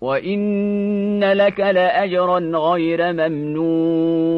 وإن لك لأجرا غير ممنون